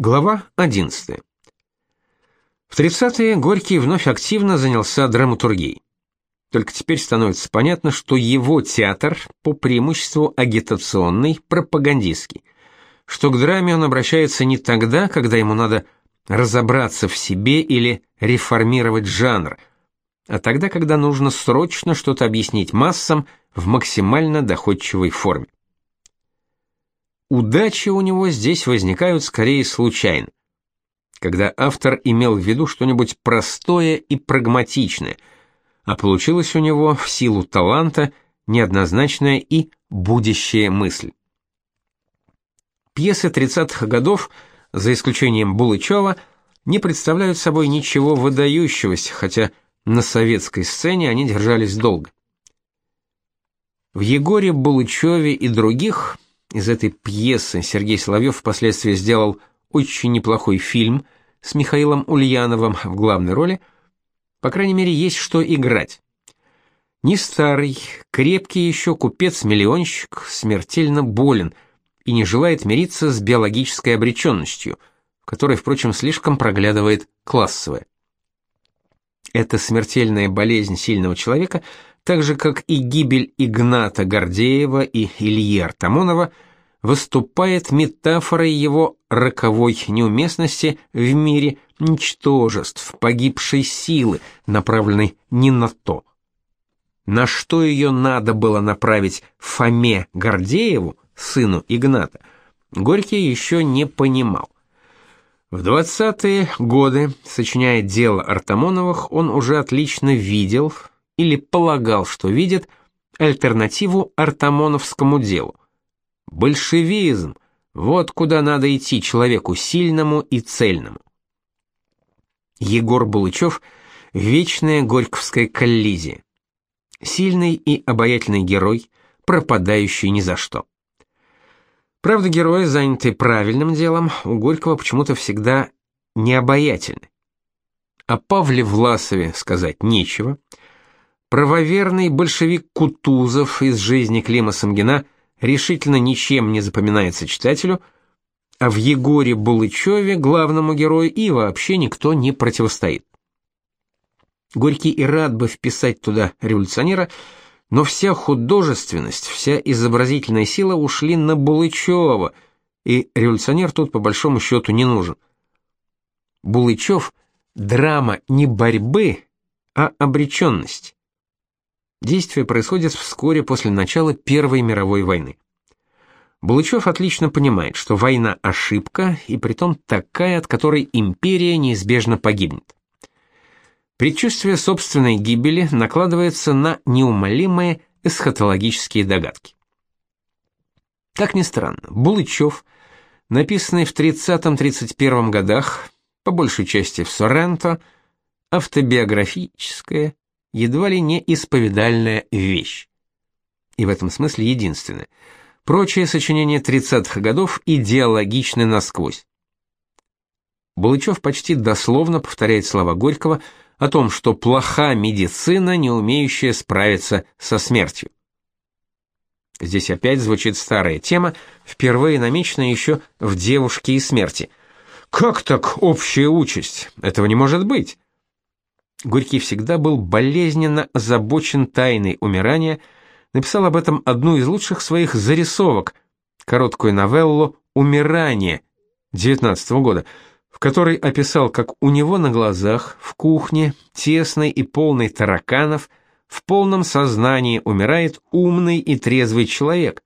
Глава 11. В 30-е Горький вновь активно занялся драматургией. Только теперь становится понятно, что его театр по преимуществу агитационный, пропагандистский, что к драме он обращается не тогда, когда ему надо разобраться в себе или реформировать жанр, а тогда, когда нужно срочно что-то объяснить массам в максимально доходчивой форме. Удачи у него здесь возникают скорее случайно. Когда автор имел в виду что-нибудь простое и прагматичное, а получилось у него в силу таланта неоднозначная и будущая мысль. Пьесы 30-х годов, за исключением Булычева, не представляют собой ничего выдающегося, хотя на советской сцене они держались долго. В Егоре Булычеве и других из этой пьесы Сергей Соловьев впоследствии сделал очень неплохой фильм с Михаилом Ульяновым в главной роли. По крайней мере, есть что играть. Не старый, крепкий еще купец-миллионщик смертельно болен и не желает мириться с биологической обреченностью, которой, впрочем, слишком проглядывает классовая. Эта смертельная болезнь сильного человека – так же как и гибель Игната Гордеева и Ильи Артамонова, выступает метафорой его роковой неуместности в мире ничтожеств, погибшей силы, направленной не на то. На что ее надо было направить Фоме Гордееву, сыну Игната, Горький еще не понимал. В 20-е годы, сочиняя дело Артамоновых, он уже отлично видел, или полагал, что видит альтернативу артамоновскому делу. Большевизм вот куда надо идти человеку сильному и цельному. Егор Булычев вечная горьковская коллизия. Сильный и обаятельный герой, пропадающий ни за что. Правда, герои, занятые правильным делом, у Горького почему-то всегда необаятельны. О Павле Власове сказать нечего – Правоверный большевик Кутузов из жизни Клима Самгина решительно ничем не запоминается читателю, а в Егоре Булычеве, главному герою, и вообще никто не противостоит. Горький и рад бы вписать туда революционера, но вся художественность, вся изобразительная сила ушли на Булычева, и революционер тут по большому счету не нужен. Булычев – драма не борьбы, а обреченность. Действие происходит вскоре после начала Первой мировой войны. Булычев отлично понимает, что война – ошибка, и притом такая, от которой империя неизбежно погибнет. Предчувствие собственной гибели накладывается на неумолимые эсхатологические догадки. Как ни странно, Булычев, написанный в 30-31 годах, по большей части в Соренто, автобиографическое, едва ли не исповедальная вещь. И в этом смысле единственная. Прочие сочинения 30-х годов идеологичны насквозь. Булычев почти дословно повторяет слова Горького о том, что плоха медицина, не умеющая справиться со смертью. Здесь опять звучит старая тема, впервые намеченная еще в «Девушке и смерти». Как так общая участь? Этого не может быть. Горький всегда был болезненно озабочен тайной умирания, написал об этом одну из лучших своих зарисовок, короткую новеллу «Умирание» 19 года, в которой описал, как у него на глазах в кухне, тесной и полной тараканов, в полном сознании умирает умный и трезвый человек.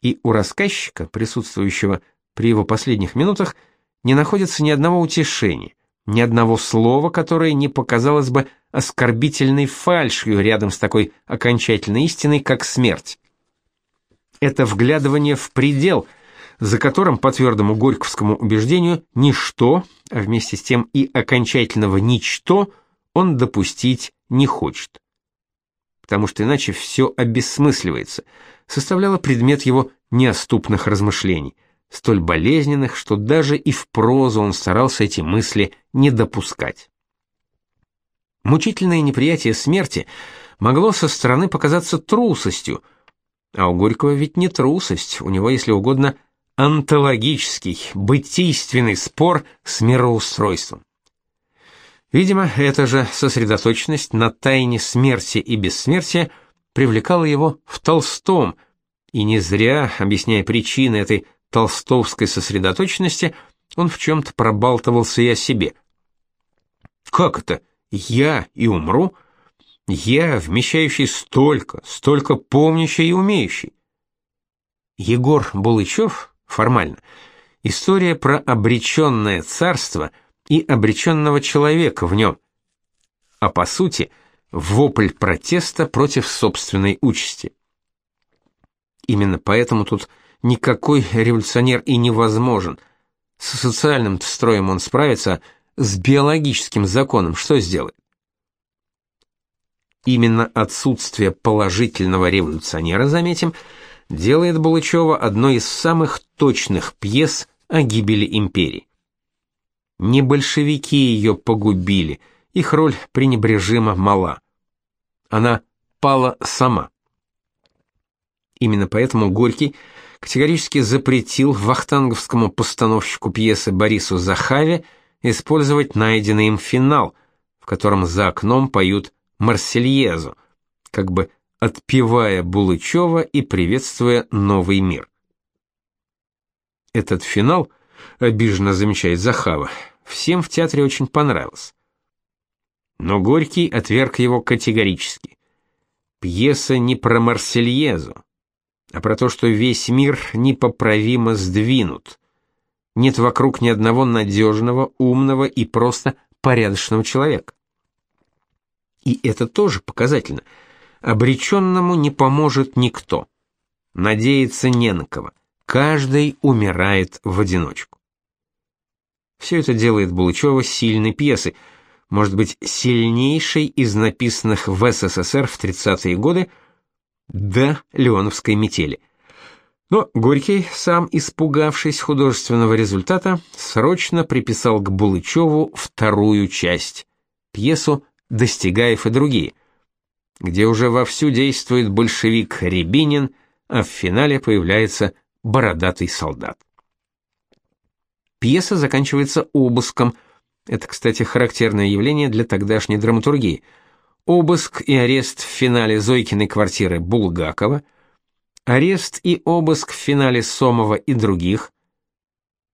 И у рассказчика, присутствующего при его последних минутах, не находится ни одного утешения ни одного слова, которое не показалось бы оскорбительной фальшью рядом с такой окончательной истиной, как смерть. Это вглядывание в предел, за которым, по твердому горьковскому убеждению, ничто, а вместе с тем и окончательного ничто, он допустить не хочет. Потому что иначе все обессмысливается, составляло предмет его неоступных размышлений – столь болезненных, что даже и в прозу он старался эти мысли не допускать. Мучительное неприятие смерти могло со стороны показаться трусостью, а у Горького ведь не трусость, у него, если угодно, онтологический, бытийственный спор с мироустройством. Видимо, эта же сосредоточенность на тайне смерти и бессмертия привлекала его в Толстом, и не зря, объясняя причины этой толстовской сосредоточенности, он в чем-то пробалтывался и о себе. Как это? Я и умру? Я, вмещающий столько, столько помнящий и умеющий. Егор Булычев, формально, история про обреченное царство и обреченного человека в нем, а по сути, вопль протеста против собственной участи. Именно поэтому тут никакой революционер и невозможен. С социальным строем он справится, с биологическим законом что сделает? Именно отсутствие положительного революционера, заметим, делает Булычева одной из самых точных пьес о гибели империи. Не большевики ее погубили, их роль пренебрежимо мала. Она пала сама. Именно поэтому Горький категорически запретил вахтанговскому постановщику пьесы Борису Захаве использовать найденный им финал, в котором за окном поют Марсельезу, как бы отпевая Булычева и приветствуя новый мир. Этот финал, обиженно замечает Захава, всем в театре очень понравился. Но Горький отверг его категорически. Пьеса не про Марсельезу, а про то, что весь мир непоправимо сдвинут. Нет вокруг ни одного надежного, умного и просто порядочного человека. И это тоже показательно – Обреченному не поможет никто. Надеяться не на кого. Каждый умирает в одиночку. Все это делает Булычева сильной пьесой, может быть, сильнейшей из написанных в СССР в 30-е годы до Леоновской метели. Но Горький, сам испугавшись художественного результата, срочно приписал к Булычеву вторую часть, пьесу «Достигаев и другие», где уже вовсю действует большевик Рябинин, а в финале появляется бородатый солдат. Пьеса заканчивается обыском. Это, кстати, характерное явление для тогдашней драматургии. Обыск и арест в финале Зойкиной квартиры Булгакова, арест и обыск в финале Сомова и других.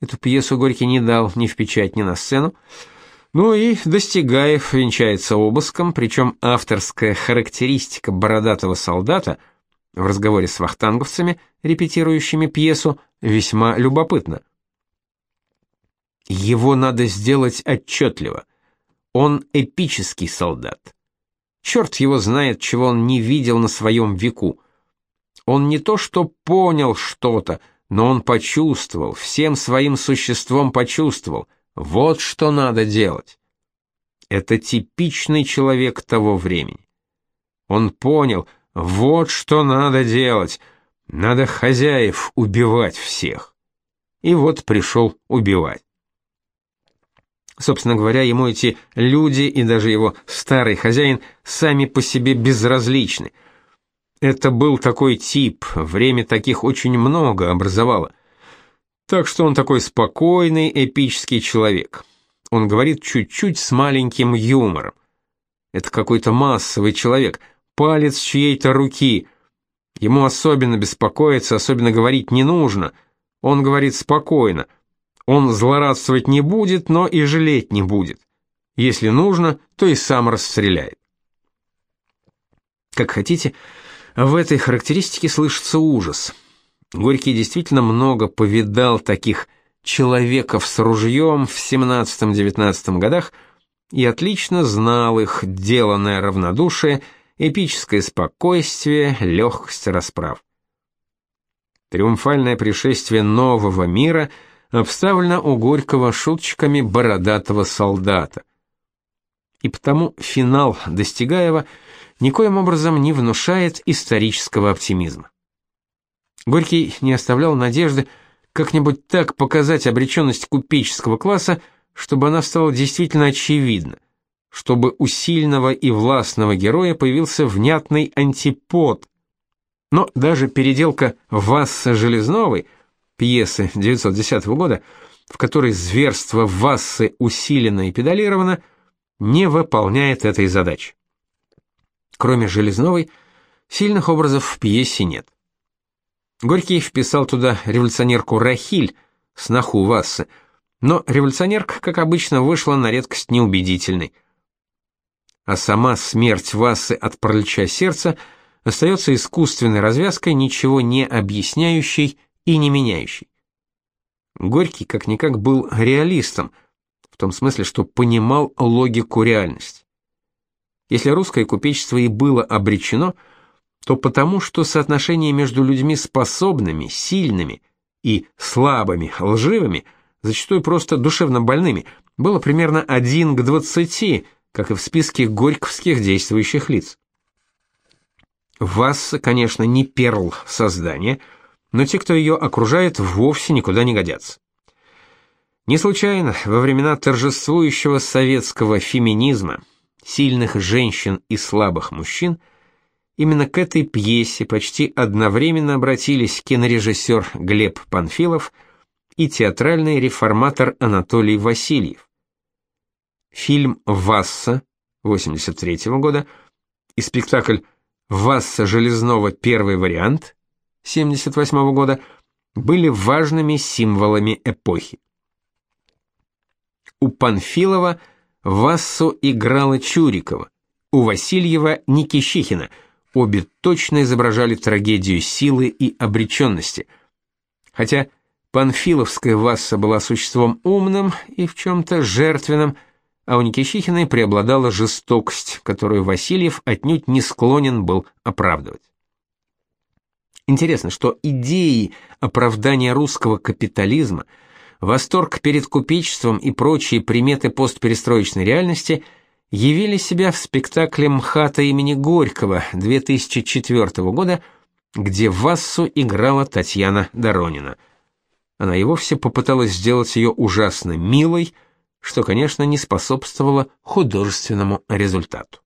Эту пьесу Горький не дал ни в печать, ни на сцену. Ну и Достигаев венчается обыском, причем авторская характеристика бородатого солдата в разговоре с вахтанговцами, репетирующими пьесу, весьма любопытна. Его надо сделать отчетливо. Он эпический солдат. Черт его знает, чего он не видел на своем веку. Он не то что понял что-то, но он почувствовал, всем своим существом почувствовал – вот что надо делать. Это типичный человек того времени. Он понял, вот что надо делать. Надо хозяев убивать всех. И вот пришел убивать. Собственно говоря, ему эти люди и даже его старый хозяин сами по себе безразличны. Это был такой тип, время таких очень много образовало. Так что он такой спокойный, эпический человек. Он говорит чуть-чуть с маленьким юмором. Это какой-то массовый человек, палец чьей-то руки. Ему особенно беспокоиться, особенно говорить не нужно. Он говорит спокойно. Он злорадствовать не будет, но и жалеть не будет. Если нужно, то и сам расстреляет. Как хотите, в этой характеристике слышится ужас – Горький действительно много повидал таких человеков с ружьем в 17-19 годах и отлично знал их деланное равнодушие, эпическое спокойствие, легкость расправ. Триумфальное пришествие нового мира обставлено у Горького шуточками бородатого солдата. И потому финал Достигаева никоим образом не внушает исторического оптимизма. Горький не оставлял надежды как-нибудь так показать обреченность купеческого класса, чтобы она стала действительно очевидна, чтобы у сильного и властного героя появился внятный антипод. Но даже переделка Васса Железновой, пьесы 910 года, в которой зверство Вассы усилено и педалировано, не выполняет этой задачи. Кроме Железновой, сильных образов в пьесе нет. Горький вписал туда революционерку Рахиль, сноху Вассы, но революционерка, как обычно, вышла на редкость неубедительной. А сама смерть Вассы от паралича сердца остается искусственной развязкой, ничего не объясняющей и не меняющей. Горький как-никак был реалистом, в том смысле, что понимал логику реальности. Если русское купечество и было обречено, то потому, что соотношение между людьми способными, сильными и слабыми, лживыми – зачастую просто душевно больными, было примерно 1 к 20, как и в списке горьковских действующих лиц. Васса, конечно, не перл создания, но те, кто ее окружает, вовсе никуда не годятся. Не случайно во времена торжествующего советского феминизма, сильных женщин и слабых мужчин, именно к этой пьесе почти одновременно обратились кинорежиссер Глеб Панфилов – и театральный реформатор Анатолий Васильев. Фильм «Васса» 83 -го года и спектакль «Васса Железного. Первый вариант» 78 -го года были важными символами эпохи. У Панфилова Вассу играла Чурикова, у Васильева Никищихина, обе точно изображали трагедию силы и обреченности. Хотя Панфиловская Васса была существом умным и в чем-то жертвенным, а у Никищихиной преобладала жестокость, которую Васильев отнюдь не склонен был оправдывать. Интересно, что идеи оправдания русского капитализма, восторг перед купечеством и прочие приметы постперестроечной реальности явили себя в спектакле МХАТа имени Горького 2004 года, где Вассу играла Татьяна Доронина – она и вовсе попыталась сделать ее ужасно милой, что, конечно, не способствовало художественному результату.